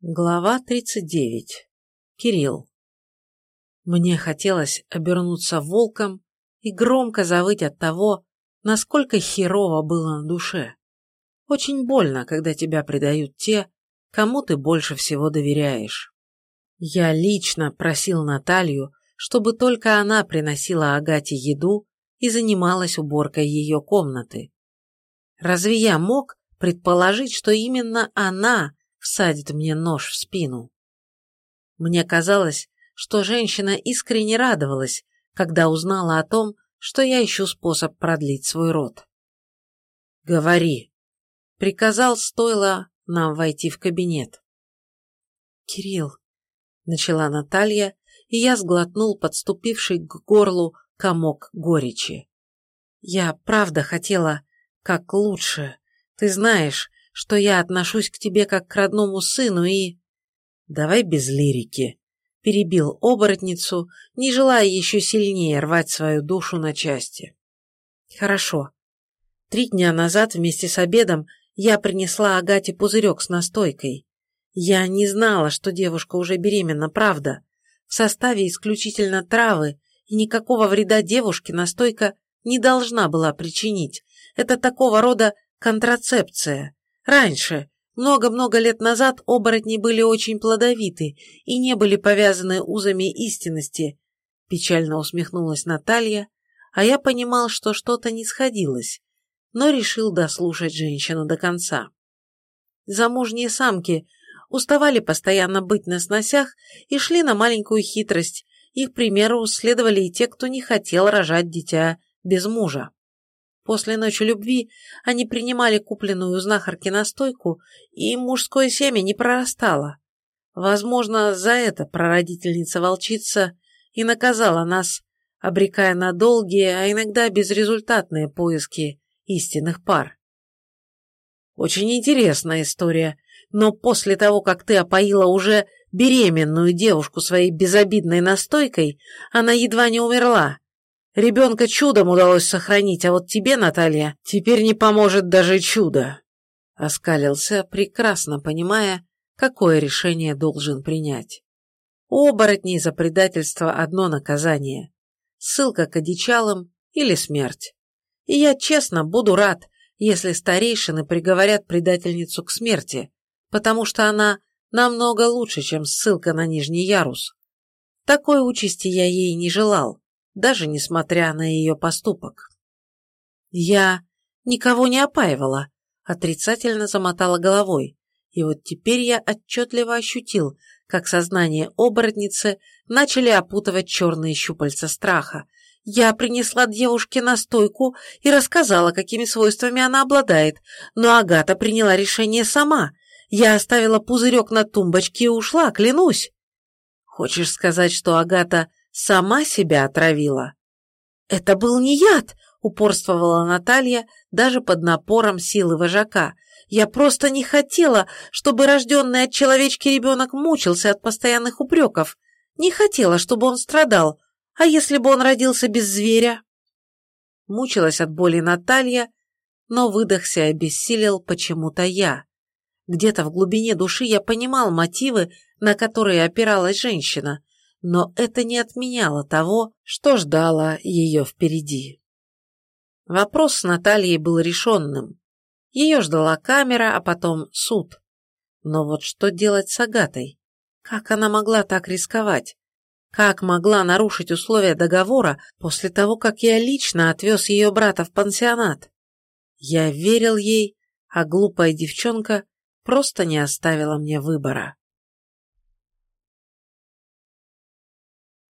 Глава 39. Кирилл. Мне хотелось обернуться волком и громко завыть от того, насколько херово было на душе. Очень больно, когда тебя предают те, кому ты больше всего доверяешь. Я лично просил Наталью, чтобы только она приносила Агате еду и занималась уборкой ее комнаты. Разве я мог предположить, что именно она всадит мне нож в спину. Мне казалось, что женщина искренне радовалась, когда узнала о том, что я ищу способ продлить свой род. «Говори», — приказал стоило нам войти в кабинет. «Кирилл», — начала Наталья, и я сглотнул подступивший к горлу комок горечи. «Я правда хотела как лучше. Ты знаешь, что я отношусь к тебе как к родному сыну и... Давай без лирики. Перебил оборотницу, не желая еще сильнее рвать свою душу на части. Хорошо. Три дня назад вместе с обедом я принесла Агате пузырек с настойкой. Я не знала, что девушка уже беременна, правда. В составе исключительно травы, и никакого вреда девушке настойка не должна была причинить. Это такого рода контрацепция. Раньше, много-много лет назад, оборотни были очень плодовиты и не были повязаны узами истинности, печально усмехнулась Наталья, а я понимал, что что-то не сходилось, но решил дослушать женщину до конца. Замужние самки уставали постоянно быть на сносях и шли на маленькую хитрость, их примеру следовали и те, кто не хотел рожать дитя без мужа. После ночи любви они принимали купленную у знахарки настойку, и мужское семя не прорастало. Возможно, за это прародительница-волчица и наказала нас, обрекая на долгие, а иногда безрезультатные поиски истинных пар. Очень интересная история, но после того, как ты опоила уже беременную девушку своей безобидной настойкой, она едва не умерла, Ребенка чудом удалось сохранить, а вот тебе, Наталья, теперь не поможет даже чудо. Оскалился, прекрасно понимая, какое решение должен принять. У оборотней за предательство одно наказание – ссылка к одичалам или смерть. И я честно буду рад, если старейшины приговорят предательницу к смерти, потому что она намного лучше, чем ссылка на нижний ярус. Такой участи я ей не желал, даже несмотря на ее поступок. Я никого не опаивала, отрицательно замотала головой, и вот теперь я отчетливо ощутил, как сознание оборотницы начали опутывать черные щупальца страха. Я принесла девушке настойку и рассказала, какими свойствами она обладает, но Агата приняла решение сама. Я оставила пузырек на тумбочке и ушла, клянусь. Хочешь сказать, что Агата Сама себя отравила. Это был не яд, упорствовала Наталья даже под напором силы вожака. Я просто не хотела, чтобы рожденный от человечки ребенок мучился от постоянных упреков. Не хотела, чтобы он страдал. А если бы он родился без зверя? Мучилась от боли Наталья, но выдохся и обессилел почему-то я. Где-то в глубине души я понимал мотивы, на которые опиралась женщина, но это не отменяло того, что ждало ее впереди. Вопрос с Натальей был решенным. Ее ждала камера, а потом суд. Но вот что делать с Агатой? Как она могла так рисковать? Как могла нарушить условия договора после того, как я лично отвез ее брата в пансионат? Я верил ей, а глупая девчонка просто не оставила мне выбора.